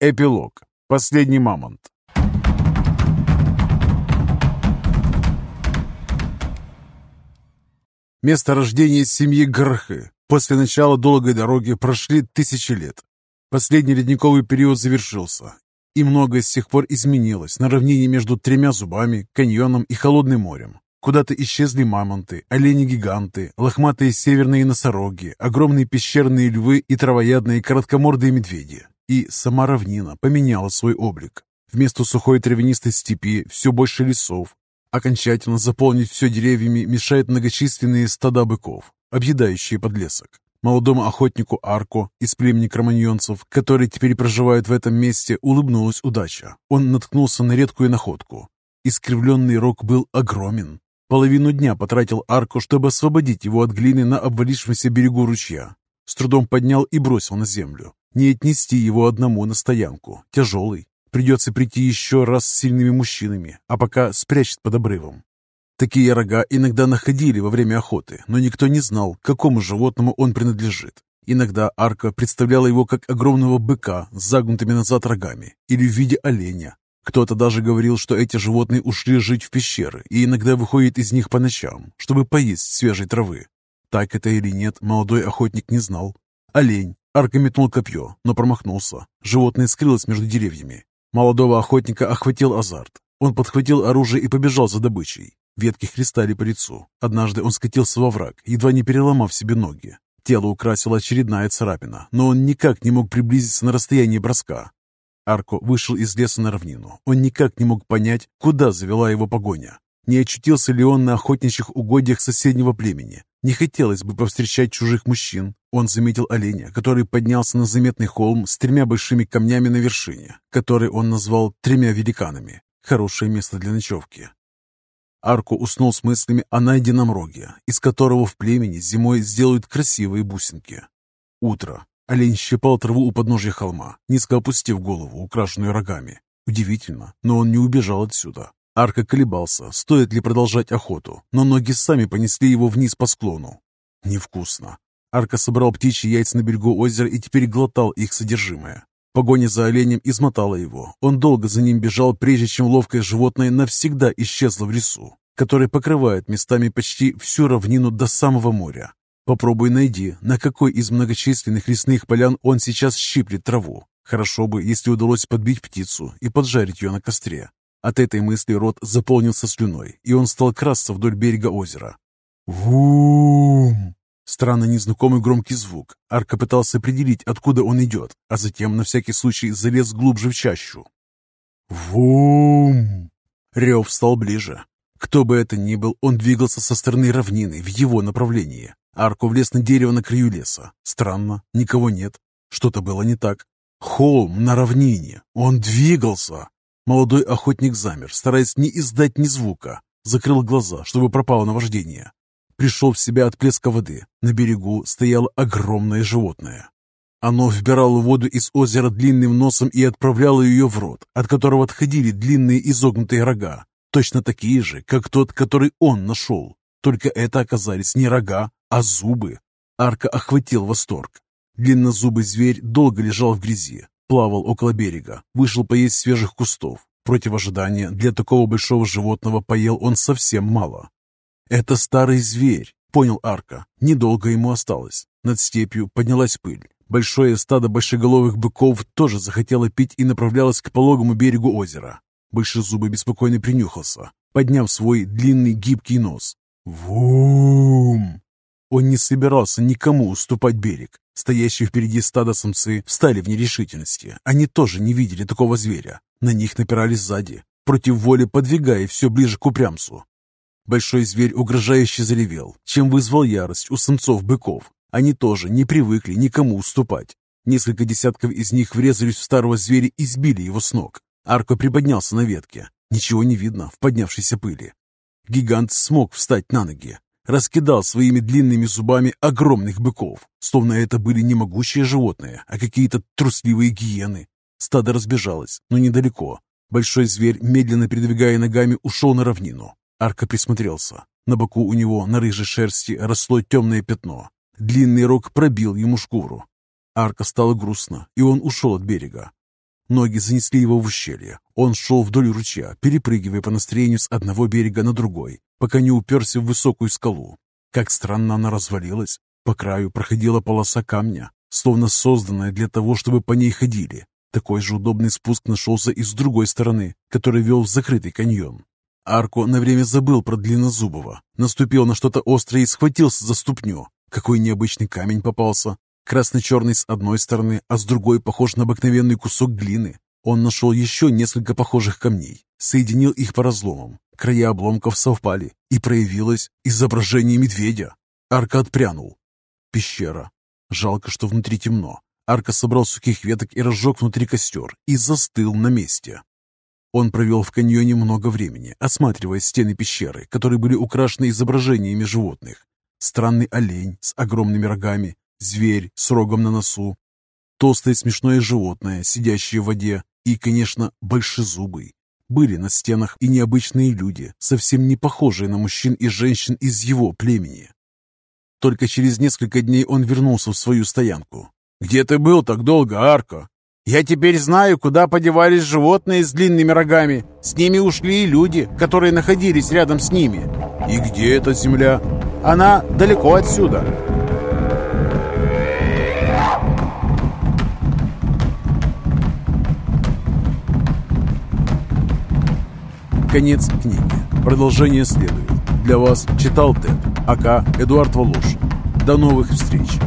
Эпилог. Последний мамонт. Место рождения семьи Грхы. После начала долгой дороги прошли тысячи лет. Последний ледниковый период завершился, и многое с тех пор изменилось на равнине между тремя зубами, каньоном и холодным морем. Куда-то исчезли мамонты, олени-гиганты, лохматые северные носороги, огромные пещерные львы и травоядные короткомордые медведи. И сама равнина поменяла свой облик. Вместо сухой травянистой степи все больше лесов. Окончательно заполнить все деревьями мешают многочисленные стада быков, объедающие подлесок. Молодому охотнику Арко из племени кроманьонцев, который теперь проживает в этом месте, улыбнулась удача. Он наткнулся на редкую находку. Искривленный рог был огромен. Половину дня потратил Арко, чтобы освободить его от глины на обвалившемся берегу ручья. С трудом поднял и бросил на землю. Не отнести его одному на стоянку. Тяжелый. Придется прийти еще раз с сильными мужчинами, а пока спрячет под обрывом. Такие рога иногда находили во время охоты, но никто не знал, какому животному он принадлежит. Иногда арка представляла его как огромного быка с загнутыми назад рогами или в виде оленя. Кто-то даже говорил, что эти животные ушли жить в пещеры и иногда выходят из них по ночам, чтобы поесть свежей травы. Так это или нет, молодой охотник не знал. Олень. Арка метнул копье, но промахнулся. Животное скрылось между деревьями. Молодого охотника охватил азарт. Он подхватил оружие и побежал за добычей. Ветки хлестали по лицу. Однажды он скатился во враг, едва не переломав себе ноги. Тело украсила очередная царапина, но он никак не мог приблизиться на расстояние броска. Арко вышел из леса на равнину. Он никак не мог понять, куда завела его погоня. Не очутился ли он на охотничьих угодьях соседнего племени? Не хотелось бы повстречать чужих мужчин. Он заметил оленя, который поднялся на заметный холм с тремя большими камнями на вершине, который он назвал «тремя великанами». Хорошее место для ночевки. Арко уснул с мыслями о найденном роге, из которого в племени зимой сделают красивые бусинки. Утро. Олень щипал траву у подножья холма, низко опустив голову, украшенную рогами. Удивительно, но он не убежал отсюда. Арка колебался, стоит ли продолжать охоту, но ноги сами понесли его вниз по склону. Невкусно. Арка собрал птичьи яйца на берегу озера и теперь глотал их содержимое. Погоня за оленем измотала его. Он долго за ним бежал, прежде чем ловкое животное навсегда исчезло в лесу, который покрывает местами почти всю равнину до самого моря. Попробуй найди, на какой из многочисленных лесных полян он сейчас щиплет траву. Хорошо бы, если удалось подбить птицу и поджарить ее на костре. От этой мысли рот заполнился слюной, и он стал красться вдоль берега озера. Вум! Странно незнакомый громкий звук. Арка пытался определить, откуда он идет, а затем на всякий случай залез глубже в чащу. Вум! Рев стал ближе. Кто бы это ни был, он двигался со стороны равнины в его направлении. Арку влез на дерево на краю леса. Странно, никого нет. Что-то было не так. Холм на равнине. Он двигался. Молодой охотник замер, стараясь не издать ни звука. Закрыл глаза, чтобы пропало наваждение пришел в себя от плеска воды. На берегу стояло огромное животное. Оно вбирало воду из озера длинным носом и отправляло ее в рот, от которого отходили длинные изогнутые рога, точно такие же, как тот, который он нашел. Только это оказались не рога, а зубы. Арка охватил восторг. Длиннозубый зверь долго лежал в грязи, плавал около берега, вышел поесть свежих кустов. Против ожидания, для такого большого животного поел он совсем мало. «Это старый зверь», — понял Арка. Недолго ему осталось. Над степью поднялась пыль. Большое стадо большеголовых быков тоже захотело пить и направлялось к пологому берегу озера. Большезубый беспокойно принюхался, подняв свой длинный гибкий нос. Вум! Он не собирался никому уступать берег. Стоящие впереди стадо самцы встали в нерешительности. Они тоже не видели такого зверя. На них напирали сзади, против воли подвигая все ближе к упрямцу. Большой зверь угрожающе заревел, чем вызвал ярость у самцов-быков. Они тоже не привыкли никому уступать. Несколько десятков из них врезались в старого зверя и сбили его с ног. Арко приподнялся на ветке. Ничего не видно в поднявшейся пыли. Гигант смог встать на ноги. Раскидал своими длинными зубами огромных быков, словно это были не могучие животные, а какие-то трусливые гиены. Стадо разбежалось, но недалеко. Большой зверь, медленно передвигая ногами, ушел на равнину. Арка присмотрелся. На боку у него на рыжей шерсти росло темное пятно. Длинный рог пробил ему шкуру. Арка стало грустно, и он ушел от берега. Ноги занесли его в ущелье. Он шел вдоль ручья, перепрыгивая по настроению с одного берега на другой, пока не уперся в высокую скалу. Как странно она развалилась. По краю проходила полоса камня, словно созданная для того, чтобы по ней ходили. Такой же удобный спуск нашелся и с другой стороны, который вел в закрытый каньон. Арко на время забыл про Длиннозубова, наступил на что-то острое и схватился за ступню. Какой необычный камень попался. Красно-черный с одной стороны, а с другой похож на обыкновенный кусок глины. Он нашел еще несколько похожих камней, соединил их по разломам. Края обломков совпали, и проявилось изображение медведя. Арка отпрянул. Пещера. Жалко, что внутри темно. Арка собрал сухих веток и разжег внутри костер и застыл на месте. Он провел в каньоне много времени, осматривая стены пещеры, которые были украшены изображениями животных. Странный олень с огромными рогами, зверь с рогом на носу, толстое смешное животное, сидящее в воде, и, конечно, большезубый. Были на стенах и необычные люди, совсем не похожие на мужчин и женщин из его племени. Только через несколько дней он вернулся в свою стоянку. «Где ты был так долго, Арко?» Я теперь знаю, куда подевались животные с длинными рогами. С ними ушли и люди, которые находились рядом с ними. И где эта земля? Она далеко отсюда. Конец книги. Продолжение следует. Для вас читал Тед, АК Эдуард Волошин. До новых встреч!